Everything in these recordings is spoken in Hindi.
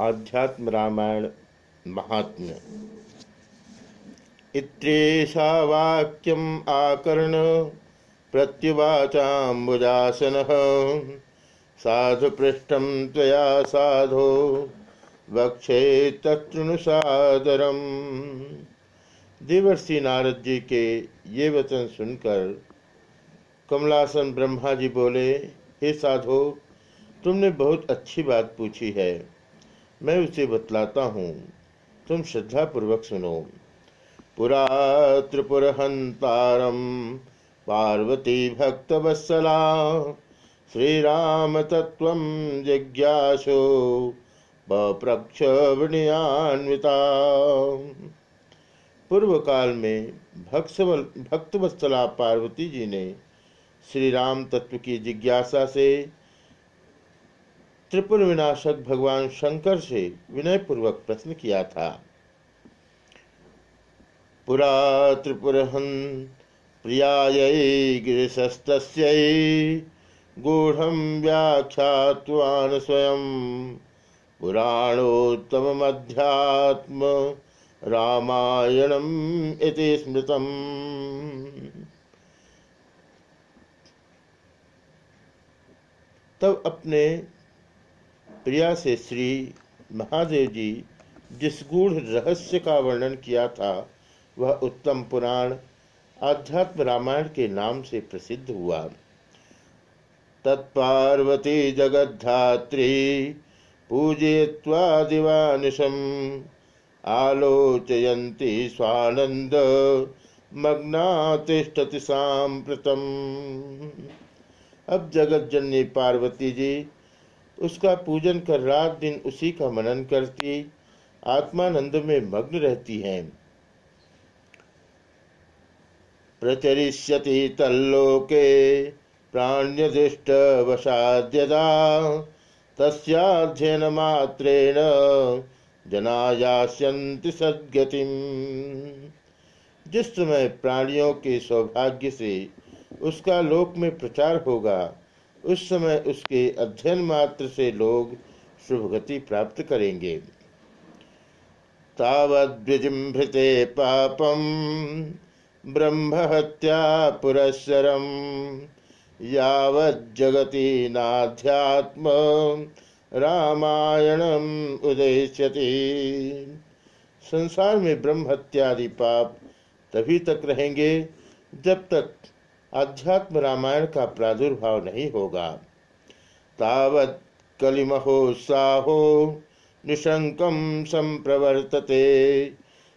आध्यात्म रामायण महात्म्य। इत्रेशा वाक्यम आकर्ण प्रत्युवाचाबुजासन साधु पृष्ठम तया साधो वक्षे तत्नुसादरम देवर्षि नारद जी के ये वचन सुनकर कमलासन ब्रह्मा जी बोले, हे साधो, तुमने बहुत अच्छी बात पूछी है। मैं उसे बतलाता हूँ। तुम श्रद्धा पूर्वक सुनो। पुरा त्रिपुरहंतारम, पार्वती भक्त वत्सला श्री राम तत्व जिज्ञासो बप्रक्ष पूर्व काल में भक्त वत्सला पार्वती जी ने श्री राम तत्व की जिज्ञासा से त्रिपुर विनाशक भगवान शंकर से विनय पूर्वक प्रश्न किया था। पुरा त्रिपुरहन प्रियाय गूढ़ व्याख्यावान स्वयं। पुराणोत्तम अध्यात्म रामायणम इति स्मृतम। तब अपने प्रिया से श्री महादेव जी जिस गूढ़ रहस्य का वर्णन किया था, वह उत्तम पुराण आध्यात्म रामायण के नाम से प्रसिद्ध हुआ। तत्पार्वती जगद्धात्री पूजय्वा दिवानिशम आलोचयन्ती स्वानंद मग्ना तिष्ठति सांप्रतम अब जगत जननी पार्वती जी उसका पूजन कर रात दिन उसी का मनन करती, आत्मानंद में मग्न रहती हैं। प्रचरिष्यति तल्लोके प्राण्यदिष्ट वसाद्यदा तस्याध्ययन मात्रेण जनायास्यन्ति सद्गति जिस समय प्राणियों के सौभाग्य से उसका लोक में प्रचार होगा उस समय उसके अध्ययन मात्र से लोग शुभ गति प्राप्त करेंगे। तावद्विजृंभृते पापम, ब्रह्महत्या पुरस्सरम यावज्जगति नाध्यात्म, रामायणम उदयति संसार में ब्रह्म हत्यादि पाप तभी तक रहेंगे जब तक आध्यात्म रामायण का प्रादुर्भाव नहीं होगा। तावत कलिमहोत्साहो निशंकम संप्रवर्तते।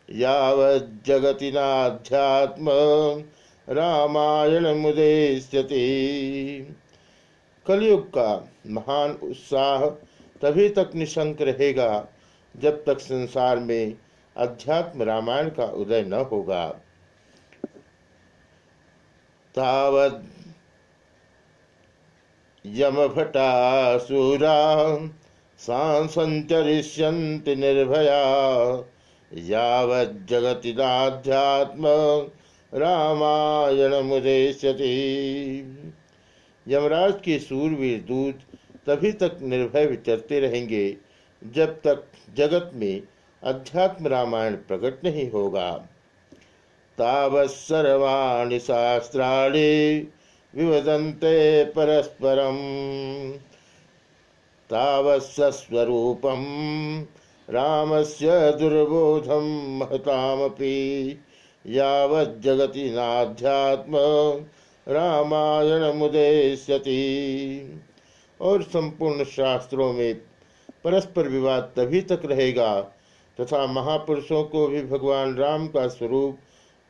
यावज्जगति नाध्यात्म रामायण मुदेश्यति कलयुग का महान उत्साह तभी तक निशंक रहेगा, जब तक संसार में अध्यात्म रामायण का उदय न होगा। तावद् यमभटासुरा निर्भया यावज्जगति नाध्यात्म मुदेश्यति यमराज के सूरवीर दूत तभी तक निर्भय विचरते रहेंगे, जब तक जगत में अध्यात्म रामायण प्रकट नहीं होगा। तावत्सर्वाणि शास्त्राणि विवदन्ते परस्परम्। तावत्स्वरूपं रामस्य दुर्बोधं महतामपि यावज्जगति नाध्यात्म रामायण मुदेश्यति और संपूर्ण शास्त्रों में परस्पर विवाद तभी तक रहेगा तथा महापुरुषों को भी भगवान राम का स्वरूप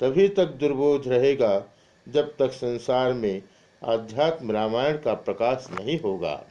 तभी तक दुर्बोध रहेगा जब तक संसार में आध्यात्म रामायण का प्रकाश नहीं होगा।